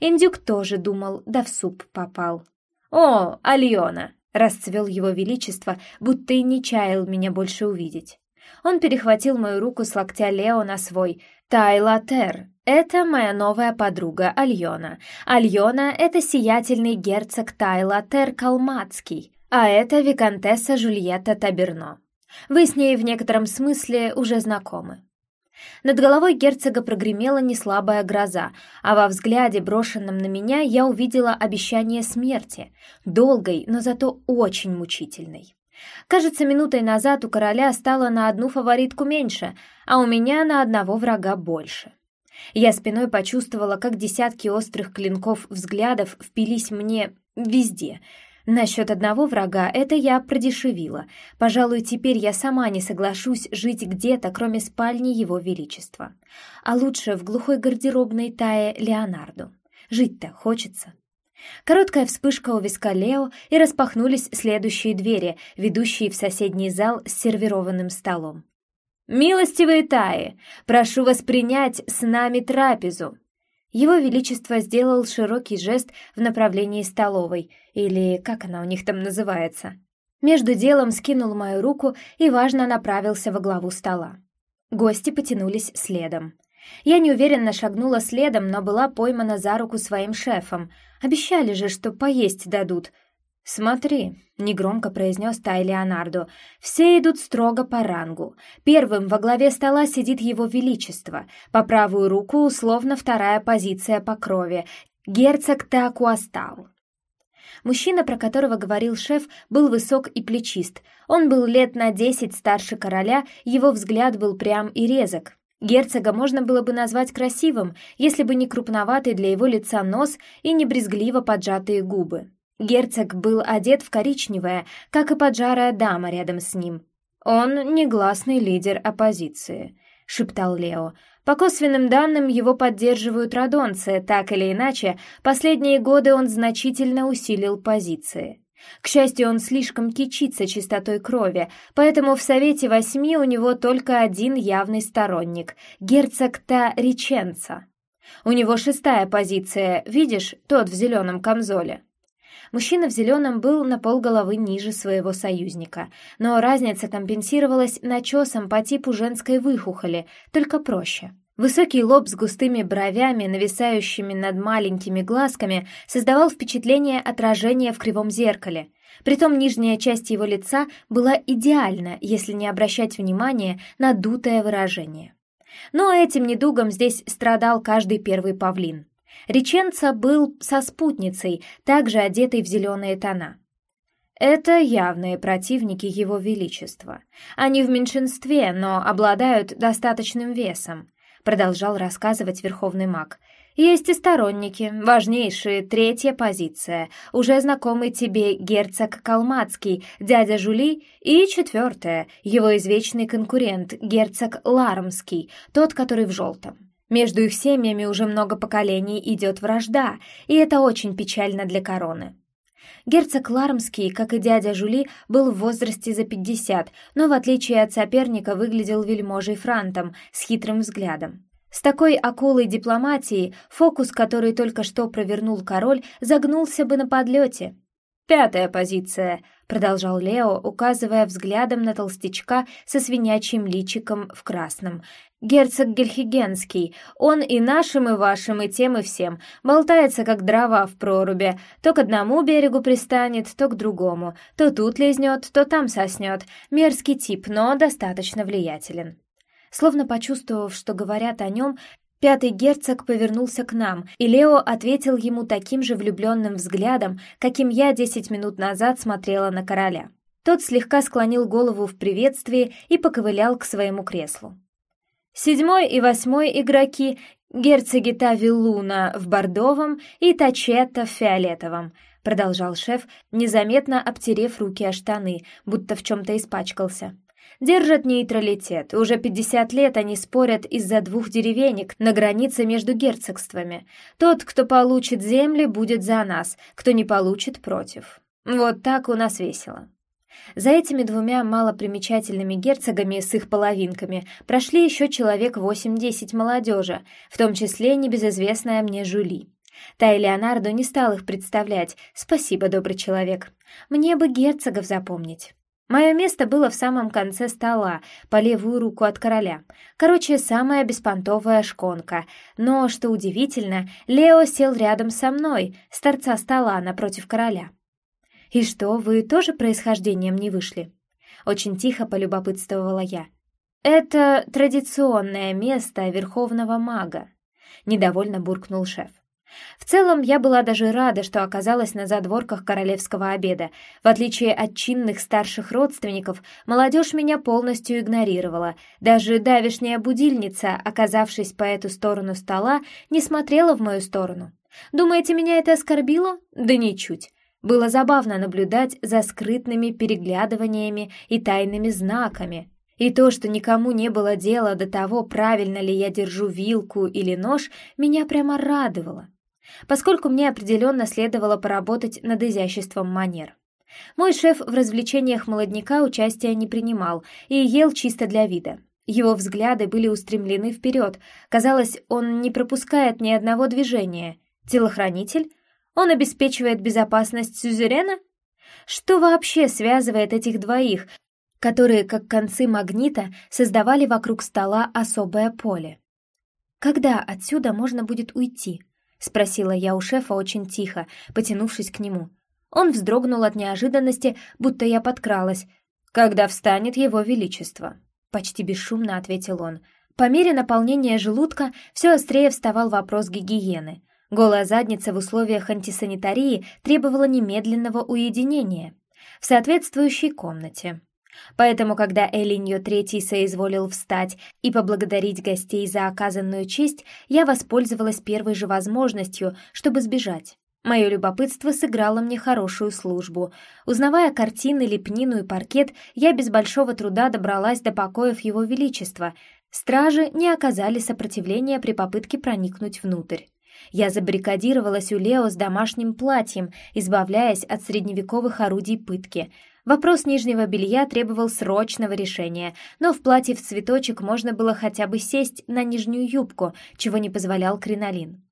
Индюк тоже думал, да в суп попал. «О, Альона!» — расцвел его величество, будто и не чаял меня больше увидеть. Он перехватил мою руку с локтя Лео на свой. «Тайлатер, это моя новая подруга Альона. Альона — это сиятельный герцог Тайлатер Калмацкий, а это виконтесса Жульетта Таберно. Вы с ней в некотором смысле уже знакомы». Над головой герцога прогремела неслабая гроза, а во взгляде, брошенном на меня, я увидела обещание смерти, долгой, но зато очень мучительной. Кажется, минутой назад у короля стало на одну фаворитку меньше, а у меня на одного врага больше. Я спиной почувствовала, как десятки острых клинков взглядов впились мне везде. Насчет одного врага это я продешевила. Пожалуй, теперь я сама не соглашусь жить где-то, кроме спальни его величества. А лучше в глухой гардеробной тае Леонарду. Жить-то хочется. Короткая вспышка у виска Лео, и распахнулись следующие двери, ведущие в соседний зал с сервированным столом. «Милостивые Таи, прошу вас принять с нами трапезу!» Его Величество сделал широкий жест в направлении столовой, или как она у них там называется. Между делом скинул мою руку и важно направился во главу стола. Гости потянулись следом. Я неуверенно шагнула следом, но была поймана за руку своим шефом. Обещали же, что поесть дадут. «Смотри», — негромко произнес Тай Леонардо, — «все идут строго по рангу. Первым во главе стола сидит его величество, по правую руку условно вторая позиция по крови, герцог Такуастал». Мужчина, про которого говорил шеф, был высок и плечист. Он был лет на десять старше короля, его взгляд был прям и резок, Герцога можно было бы назвать красивым, если бы не крупноватый для его лица нос и не брезгливо поджатые губы. Герцог был одет в коричневое, как и поджарая дама рядом с ним. Он негласный лидер оппозиции. шептал Лео. По косвенным данным, его поддерживают радонцы, так или иначе, последние годы он значительно усилил позиции. К счастью, он слишком кичится чистотой крови, поэтому в Совете Восьми у него только один явный сторонник — герцог Та Риченца. У него шестая позиция, видишь, тот в зеленом камзоле. Мужчина в зеленом был на полголовы ниже своего союзника, но разница компенсировалась начесом по типу женской выхухоли, только проще. Высокий лоб с густыми бровями, нависающими над маленькими глазками, создавал впечатление отражения в кривом зеркале. Притом нижняя часть его лица была идеальна, если не обращать внимания на дутое выражение. Но этим недугом здесь страдал каждый первый павлин. Реченца был со спутницей, также одетой в зеленые тона. Это явные противники его величества. Они в меньшинстве, но обладают достаточным весом, продолжал рассказывать верховный маг. Есть и сторонники, важнейшие, третья позиция, уже знакомый тебе герцог Калмацкий, дядя Жули, и четвертая, его извечный конкурент, герцог Лармский, тот, который в желтом. Между их семьями уже много поколений идет вражда, и это очень печально для короны. Герцог Лармский, как и дядя Жули, был в возрасте за пятьдесят, но в отличие от соперника выглядел вельможей франтом, с хитрым взглядом. С такой акулой дипломатии фокус, который только что провернул король, загнулся бы на подлете. «Пятая позиция», — продолжал Лео, указывая взглядом на толстячка со свинячьим личиком в красном. «Герцог Гельхигенский, он и нашим, и вашим, и тем, и всем, болтается, как дрова в проруби, то к одному берегу пристанет, то к другому, то тут лизнет, то там соснет, мерзкий тип, но достаточно влиятелен». Словно почувствовав, что говорят о нем, Пятый герцог повернулся к нам, и Лео ответил ему таким же влюбленным взглядом, каким я десять минут назад смотрела на короля. Тот слегка склонил голову в приветствии и поковылял к своему креслу. Седьмой и восьмой игроки — герцоги Тавилуна в бордовом и Тачетта в фиолетовом, продолжал шеф, незаметно обтерев руки о штаны, будто в чем-то испачкался. Держат нейтралитет. Уже 50 лет они спорят из-за двух деревенек на границе между герцогствами. Тот, кто получит земли, будет за нас, кто не получит против. Вот так у нас весело. За этими двумя малопримечательными герцогами с их половинками прошли еще человек 8-10 молодежи, в том числе небезызвестная мне Жули. Та и Леонардо не стал их представлять. Спасибо, добрый человек. Мне бы герцогов запомнить. Мое место было в самом конце стола, по левую руку от короля. Короче, самая беспонтовая шконка. Но, что удивительно, Лео сел рядом со мной, с торца стола напротив короля. «И что, вы тоже происхождением не вышли?» Очень тихо полюбопытствовала я. «Это традиционное место верховного мага», — недовольно буркнул шеф. В целом, я была даже рада, что оказалась на задворках королевского обеда. В отличие от чинных старших родственников, молодежь меня полностью игнорировала. Даже давишняя будильница, оказавшись по эту сторону стола, не смотрела в мою сторону. Думаете, меня это оскорбило? Да ничуть. Было забавно наблюдать за скрытными переглядываниями и тайными знаками. И то, что никому не было дела до того, правильно ли я держу вилку или нож, меня прямо радовало поскольку мне определенно следовало поработать над изяществом манер. Мой шеф в развлечениях молодняка участия не принимал и ел чисто для вида. Его взгляды были устремлены вперед. Казалось, он не пропускает ни одного движения. Телохранитель? Он обеспечивает безопасность сюзерена? Что вообще связывает этих двоих, которые, как концы магнита, создавали вокруг стола особое поле? Когда отсюда можно будет уйти? — спросила я у шефа очень тихо, потянувшись к нему. Он вздрогнул от неожиданности, будто я подкралась. «Когда встанет его величество?» Почти бесшумно ответил он. По мере наполнения желудка все острее вставал вопрос гигиены. Голая задница в условиях антисанитарии требовала немедленного уединения в соответствующей комнате. Поэтому, когда Элиньо Третий соизволил встать и поблагодарить гостей за оказанную честь, я воспользовалась первой же возможностью, чтобы сбежать. Мое любопытство сыграло мне хорошую службу. Узнавая картины, лепнину и паркет, я без большого труда добралась до покоев Его Величества. Стражи не оказали сопротивления при попытке проникнуть внутрь. Я забаррикадировалась у Лео с домашним платьем, избавляясь от средневековых орудий пытки. Вопрос нижнего белья требовал срочного решения, но в платье в цветочек можно было хотя бы сесть на нижнюю юбку, чего не позволял кринолин.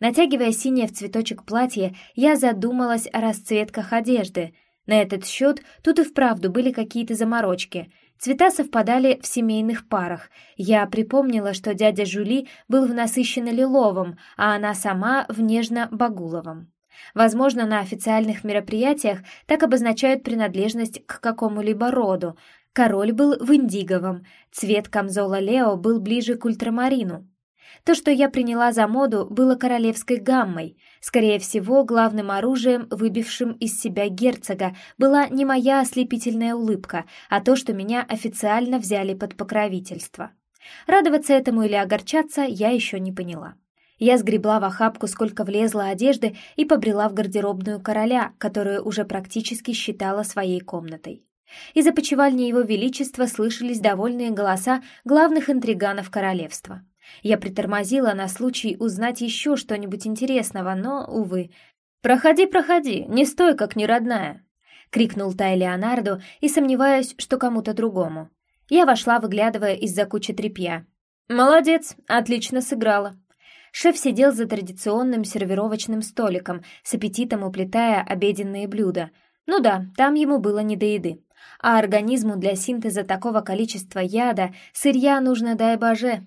Натягивая синее в цветочек платье, я задумалась о расцветках одежды. На этот счет тут и вправду были какие-то заморочки — Цвета совпадали в семейных парах. Я припомнила, что дядя Жули был в насыщенно-лиловом, а она сама в нежно-багуловом. Возможно, на официальных мероприятиях так обозначают принадлежность к какому-либо роду. Король был в индиговом, цвет камзола Лео был ближе к ультрамарину. То, что я приняла за моду, было королевской гаммой. Скорее всего, главным оружием, выбившим из себя герцога, была не моя ослепительная улыбка, а то, что меня официально взяли под покровительство. Радоваться этому или огорчаться я еще не поняла. Я сгребла в охапку, сколько влезла одежды, и побрела в гардеробную короля, которую уже практически считала своей комнатой. Из опочивальни его величества слышались довольные голоса главных интриганов королевства. Я притормозила на случай узнать еще что-нибудь интересного, но, увы. «Проходи, проходи, не стой, как неродная!» — крикнул Тай Леонардо и сомневаюсь, что кому-то другому. Я вошла, выглядывая из-за кучи тряпья. «Молодец, отлично сыграла!» Шеф сидел за традиционным сервировочным столиком, с аппетитом уплетая обеденные блюда. Ну да, там ему было не до еды. А организму для синтеза такого количества яда сырья нужно, дай боже,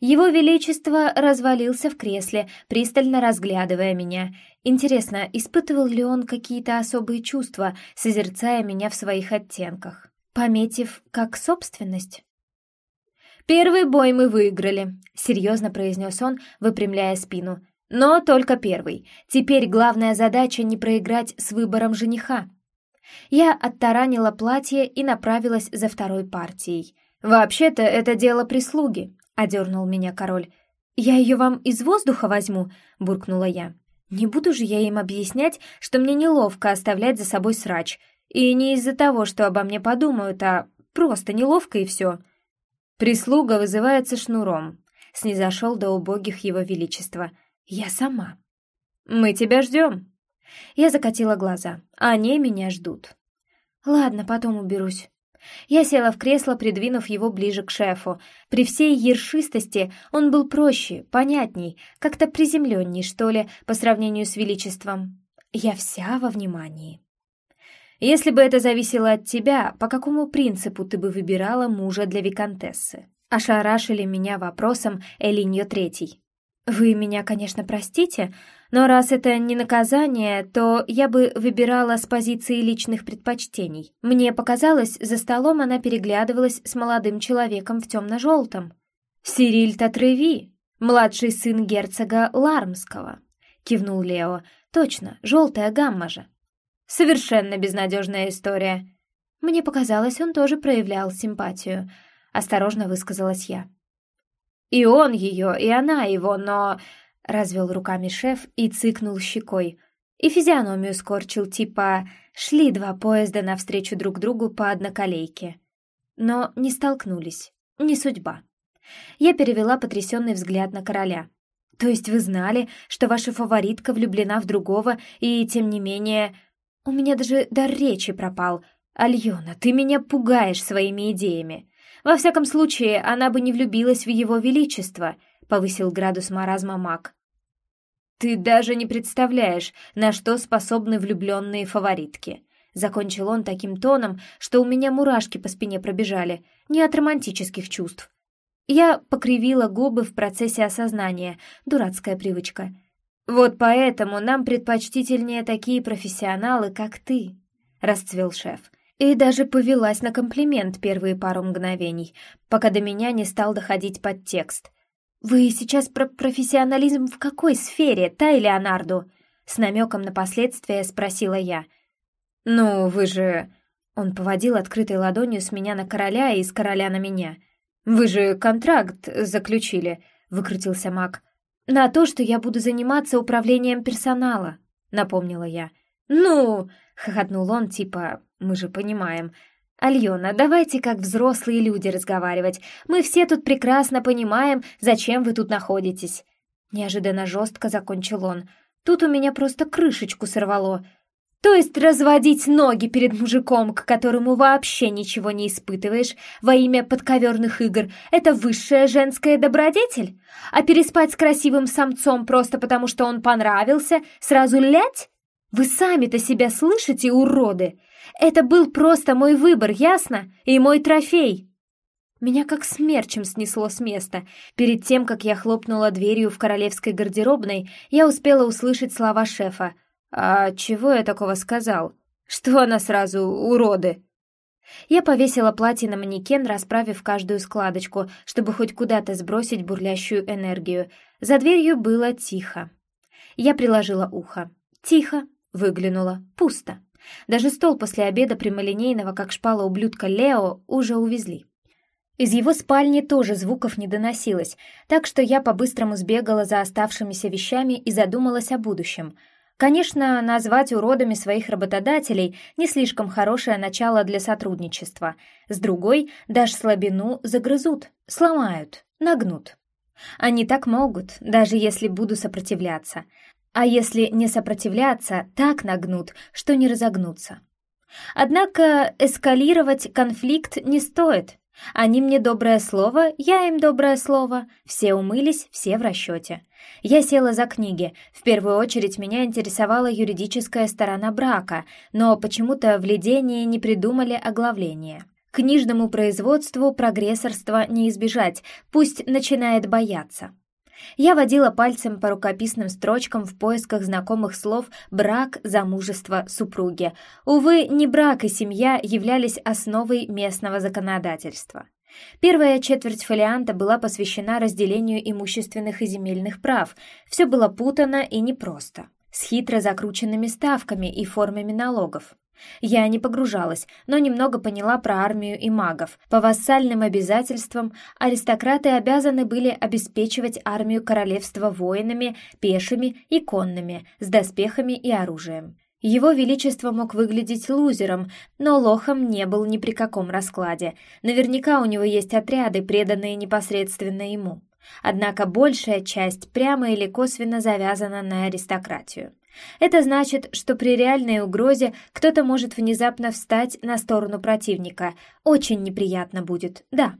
его Величество развалился в кресле, пристально разглядывая меня. Интересно, испытывал ли он какие-то особые чувства, созерцая меня в своих оттенках, пометив как собственность? «Первый бой мы выиграли», — серьезно произнес он, выпрямляя спину. «Но только первый. Теперь главная задача не проиграть с выбором жениха». Я оттаранила платье и направилась за второй партией. «Вообще-то это дело прислуги», одернул меня король. «Я ее вам из воздуха возьму», — буркнула я. «Не буду же я им объяснять, что мне неловко оставлять за собой срач. И не из-за того, что обо мне подумают, а просто неловко и все». «Прислуга вызывается шнуром», — снизошел до убогих его величества. «Я сама». «Мы тебя ждем». Я закатила глаза. «Они меня ждут». «Ладно, потом уберусь». Я села в кресло, придвинув его ближе к шефу. При всей ершистости он был проще, понятней, как-то приземленней, что ли, по сравнению с величеством. Я вся во внимании. Если бы это зависело от тебя, по какому принципу ты бы выбирала мужа для виконтессы? Ошарашили меня вопросом Элиньо Третий. Вы меня, конечно, простите, но раз это не наказание, то я бы выбирала с позиции личных предпочтений. Мне показалось, за столом она переглядывалась с молодым человеком в темно-желтом. «Сириль Татреви, младший сын герцога Лармского», — кивнул Лео. «Точно, желтая гамма же». «Совершенно безнадежная история». Мне показалось, он тоже проявлял симпатию. Осторожно высказалась я. «И он ее, и она его, но...» — развел руками шеф и цыкнул щекой. И физиономию скорчил, типа «шли два поезда навстречу друг другу по одноколейке». Но не столкнулись. Не судьба. Я перевела потрясенный взгляд на короля. «То есть вы знали, что ваша фаворитка влюблена в другого, и тем не менее...» У меня даже дар речи пропал. «Альона, ты меня пугаешь своими идеями. Во всяком случае, она бы не влюбилась в его величество», — повысил градус маразма маг. «Ты даже не представляешь, на что способны влюбленные фаворитки», — закончил он таким тоном, что у меня мурашки по спине пробежали, не от романтических чувств. Я покривила губы в процессе осознания, дурацкая привычка. «Вот поэтому нам предпочтительнее такие профессионалы, как ты», — расцвел шеф и даже повелась на комплимент первые пару мгновений, пока до меня не стал доходить подтекст. «Вы сейчас про профессионализм в какой сфере, Тай Леонарду?» С намеком на последствия спросила я. «Ну, вы же...» Он поводил открытой ладонью с меня на короля и с короля на меня. «Вы же контракт заключили», — выкрутился маг. «На то, что я буду заниматься управлением персонала», — напомнила я. «Ну!» — хохотнул он, типа мы же понимаем. «Альона, давайте как взрослые люди разговаривать. Мы все тут прекрасно понимаем, зачем вы тут находитесь». Неожиданно жестко закончил он. Тут у меня просто крышечку сорвало. То есть разводить ноги перед мужиком, к которому вообще ничего не испытываешь, во имя подковерных игр, это высшая женская добродетель? А переспать с красивым самцом просто потому, что он понравился, сразу лять? Вы сами-то себя слышите, уроды? Это был просто мой выбор, ясно? И мой трофей. Меня как смерчем снесло с места. Перед тем, как я хлопнула дверью в королевской гардеробной, я успела услышать слова шефа — «А чего я такого сказал? Что она сразу уроды?» Я повесила платье на манекен, расправив каждую складочку, чтобы хоть куда-то сбросить бурлящую энергию. За дверью было тихо. Я приложила ухо. Тихо. Выглянула. Пусто. Даже стол после обеда прямолинейного, как шпала ублюдка Лео, уже увезли. Из его спальни тоже звуков не доносилось, так что я по-быстрому сбегала за оставшимися вещами и задумалась о будущем — Конечно, назвать уродами своих работодателей не слишком хорошее начало для сотрудничества. С другой, дашь слабину, загрызут, сломают, нагнут. Они так могут, даже если буду сопротивляться. А если не сопротивляться, так нагнут, что не разогнутся. Однако эскалировать конфликт не стоит. Они мне доброе слово, я им доброе слово. Все умылись, все в расчете. Я села за книги. В первую очередь меня интересовала юридическая сторона брака, но почему-то в Ледении не придумали оглавление. Книжному производству прогрессорства не избежать, пусть начинает бояться. Я водила пальцем по рукописным строчкам в поисках знакомых слов «брак», «замужество», «супруги». Увы, не брак и семья являлись основой местного законодательства. Первая четверть фолианта была посвящена разделению имущественных и земельных прав. Все было путано и непросто, с хитро закрученными ставками и формами налогов. Я не погружалась, но немного поняла про армию и магов. По вассальным обязательствам аристократы обязаны были обеспечивать армию королевства воинами, пешими и конными, с доспехами и оружием. Его Величество мог выглядеть лузером, но лохом не был ни при каком раскладе. Наверняка у него есть отряды, преданные непосредственно ему. Однако большая часть прямо или косвенно завязана на аристократию. Это значит, что при реальной угрозе кто-то может внезапно встать на сторону противника. Очень неприятно будет, да.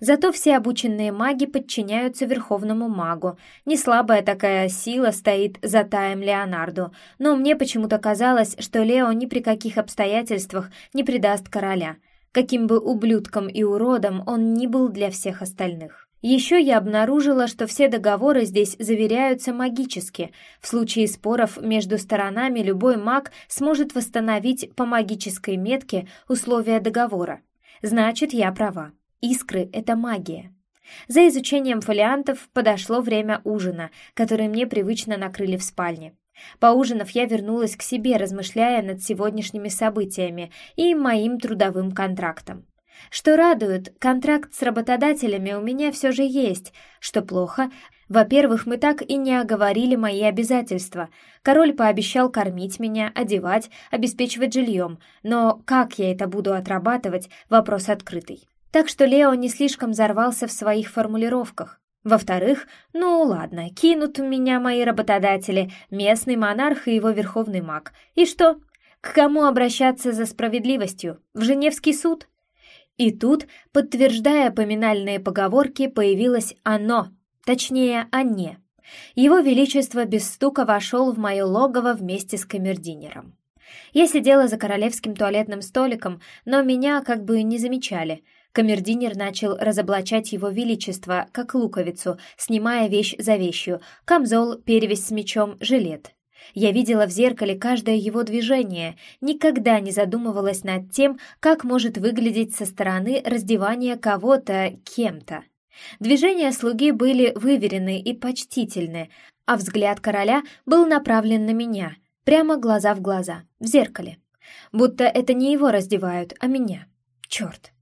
Зато все обученные маги подчиняются верховному магу. Не слабая такая сила стоит за Таем Леонарду, но мне почему-то казалось, что Лео ни при каких обстоятельствах не предаст короля, каким бы ублюдком и уродом он ни был для всех остальных. Еще я обнаружила, что все договоры здесь заверяются магически. В случае споров между сторонами любой маг сможет восстановить по магической метке условия договора. Значит, я права. Искры — это магия. За изучением фолиантов подошло время ужина, который мне привычно накрыли в спальне. Поужинав, я вернулась к себе, размышляя над сегодняшними событиями и моим трудовым контрактом. Что радует, контракт с работодателями у меня все же есть. Что плохо, во-первых, мы так и не оговорили мои обязательства. Король пообещал кормить меня, одевать, обеспечивать жильем, но как я это буду отрабатывать, вопрос открытый. Так что Лео не слишком взорвался в своих формулировках. Во-вторых, ну ладно, кинут меня мои работодатели, местный монарх и его верховный маг. И что? К кому обращаться за справедливостью? В Женевский суд? И тут, подтверждая поминальные поговорки, появилось оно, точнее, они. Его Величество без стука вошел в мое логово вместе с камердинером. Я сидела за королевским туалетным столиком, но меня как бы не замечали. Камердинер начал разоблачать его величество, как луковицу, снимая вещь за вещью, камзол, перевязь с мечом, жилет. Я видела в зеркале каждое его движение, никогда не задумывалась над тем, как может выглядеть со стороны раздевание кого-то кем-то. Движения слуги были выверены и почтительны, а взгляд короля был направлен на меня, прямо глаза в глаза, в зеркале. Будто это не его раздевают, а меня. Черт.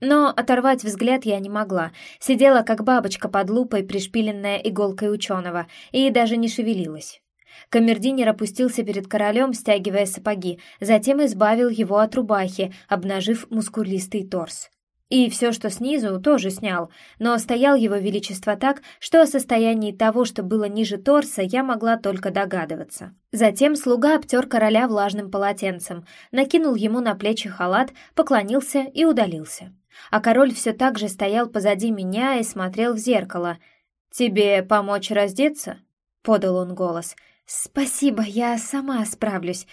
Но оторвать взгляд я не могла. Сидела, как бабочка под лупой, пришпиленная иголкой ученого, и даже не шевелилась. Камердинер опустился перед королем, стягивая сапоги, затем избавил его от рубахи, обнажив мускулистый торс. И все, что снизу, тоже снял, но стоял его величество так, что о состоянии того, что было ниже торса, я могла только догадываться. Затем слуга обтер короля влажным полотенцем, накинул ему на плечи халат, поклонился и удалился. А король все так же стоял позади меня и смотрел в зеркало. «Тебе помочь раздеться?» — подал он голос. «Спасибо, я сама справлюсь.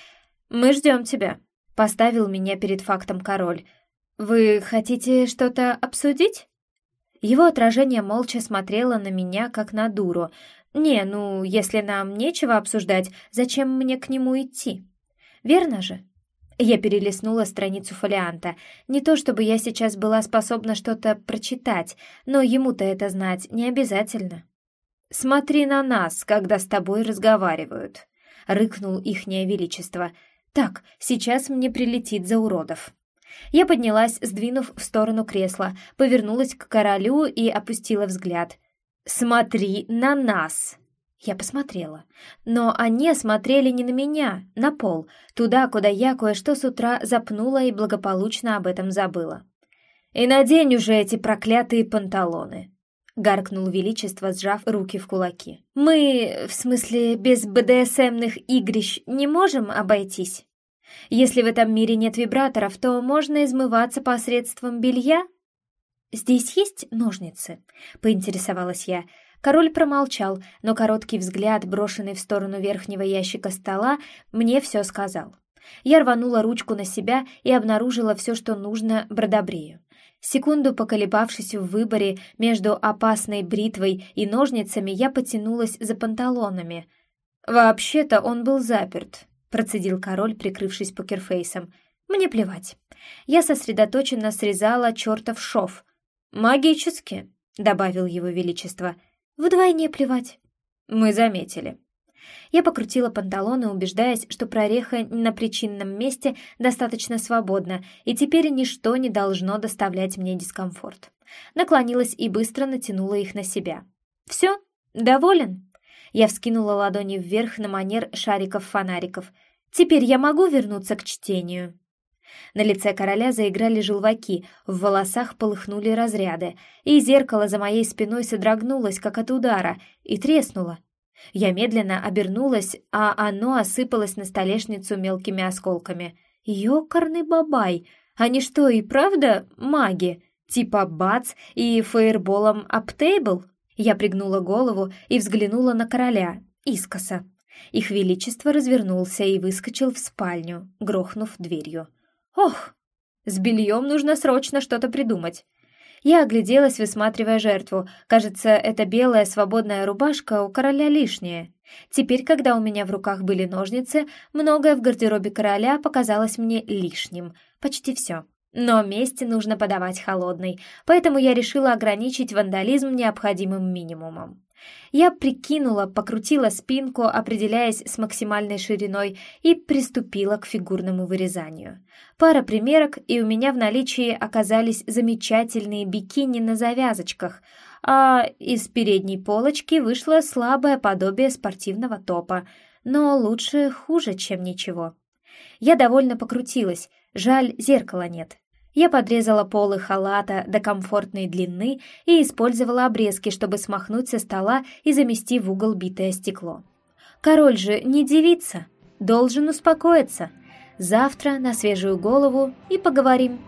Мы ждем тебя», — поставил меня перед фактом король. «Вы хотите что-то обсудить?» Его отражение молча смотрело на меня, как на дуру. «Не, ну, если нам нечего обсуждать, зачем мне к нему идти? Верно же?» Я перелистнула страницу фолианта. Не то чтобы я сейчас была способна что-то прочитать, но ему-то это знать не обязательно. «Смотри на нас, когда с тобой разговаривают», — рыкнул ихнее величество. «Так, сейчас мне прилетит за уродов». Я поднялась, сдвинув в сторону кресла, повернулась к королю и опустила взгляд. «Смотри на нас!» Я посмотрела. Но они смотрели не на меня, на пол, туда, куда я кое-что с утра запнула и благополучно об этом забыла. «И надень уже эти проклятые панталоны!» — гаркнул Величество, сжав руки в кулаки. «Мы, в смысле, без БДСМных игрищ не можем обойтись?» Если в этом мире нет вибраторов, то можно измываться посредством белья? «Здесь есть ножницы?» — поинтересовалась я. Король промолчал, но короткий взгляд, брошенный в сторону верхнего ящика стола, мне все сказал. Я рванула ручку на себя и обнаружила все, что нужно Бродобрею. Секунду поколебавшись в выборе между опасной бритвой и ножницами, я потянулась за панталонами. Вообще-то он был заперт, процедил король, прикрывшись покерфейсом. «Мне плевать. Я сосредоточенно срезала чертов шов. Магически», — добавил его величество. «Вдвойне плевать». «Мы заметили». Я покрутила панталоны, убеждаясь, что прореха на причинном месте достаточно свободна, и теперь ничто не должно доставлять мне дискомфорт. Наклонилась и быстро натянула их на себя. «Все? Доволен?» Я вскинула ладони вверх на манер шариков-фонариков. «Теперь я могу вернуться к чтению?» На лице короля заиграли желваки, в волосах полыхнули разряды, и зеркало за моей спиной содрогнулось, как от удара, и треснуло. Я медленно обернулась, а оно осыпалось на столешницу мелкими осколками. «Ёкарный бабай! Они что, и правда маги? Типа бац и фаерболом аптейбл?» Я пригнула голову и взглянула на короля, искоса. Их величество развернулся и выскочил в спальню, грохнув дверью. «Ох, с бельем нужно срочно что-то придумать». Я огляделась, высматривая жертву. Кажется, эта белая свободная рубашка у короля лишняя. Теперь, когда у меня в руках были ножницы, многое в гардеробе короля показалось мне лишним. Почти все. Но мести нужно подавать холодной, поэтому я решила ограничить вандализм необходимым минимумом. Я прикинула, покрутила спинку, определяясь с максимальной шириной, и приступила к фигурному вырезанию. Пара примерок, и у меня в наличии оказались замечательные бикини на завязочках, а из передней полочки вышло слабое подобие спортивного топа, но лучше хуже, чем ничего. Я довольно покрутилась, жаль, зеркала нет. Я подрезала полы халата до комфортной длины и использовала обрезки, чтобы смахнуть со стола и замести в угол битое стекло. Король же не девица, должен успокоиться. Завтра на свежую голову и поговорим.